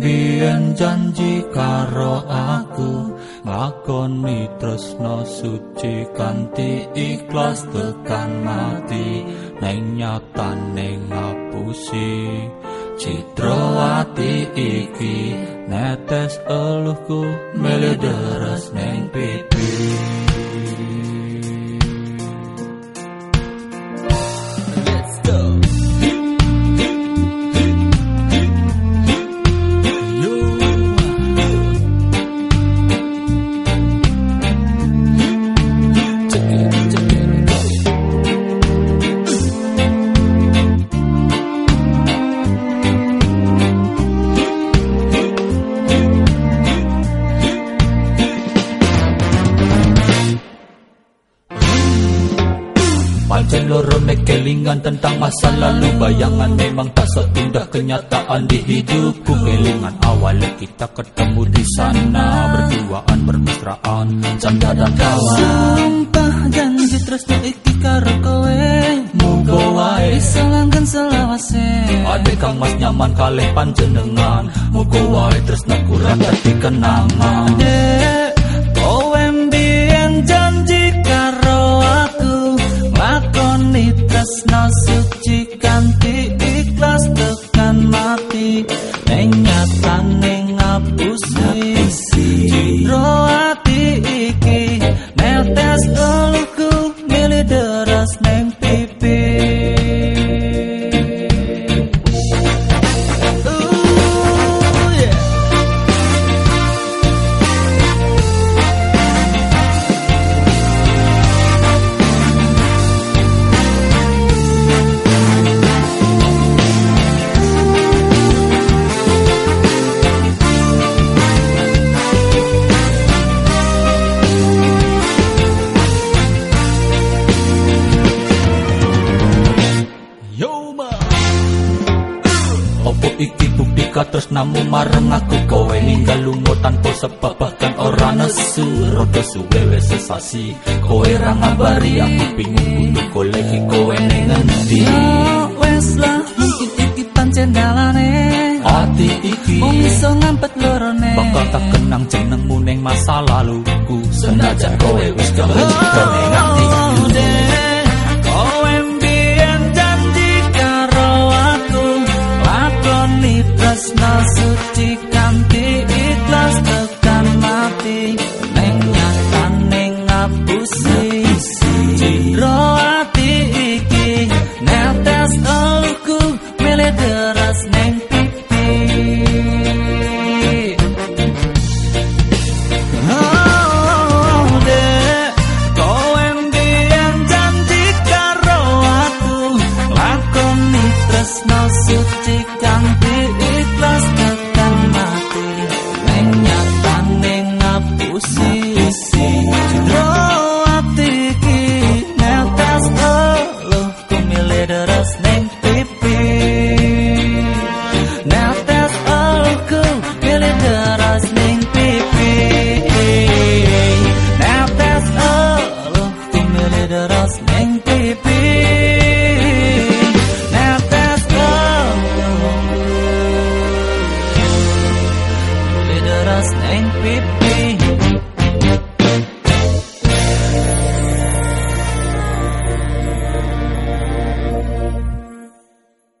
biyen janji karo aku ngakoni tresno suci kanthi ikhlas tekan mati neng nyatane ngapusi. Citra ati iki netes eluhku mele deres neng pipi Pancen loro kelingan tentang masa lalu. Bayangan memang tak seindah kenyataan di hidupku. Kelingan awal kita ketemu di sana. Berduaan bermesraan Canda dan kawan. Sumpah janji terus iki karo kowe Muga wae. Bisa langgan selawase. Adik kang mas nyaman kalih panjenengan. Muga wae terus kurang dadi kenangan. Dek iki Netes eluku milih iki bukti katres namu mareng aku kowe ninggal lunga tanpa sebab bahkan ora nesu. Rodo suwe wes sesasi kowe ra ngabari aku bingung kudu goleki kowe ning endi Ya wes lah iki pancen dalane Ati iki Wong iso ngampet lorone. bakal tak kenang jenengmu ning masa laluku. Senajan kowe wis gawe jikane nganti us named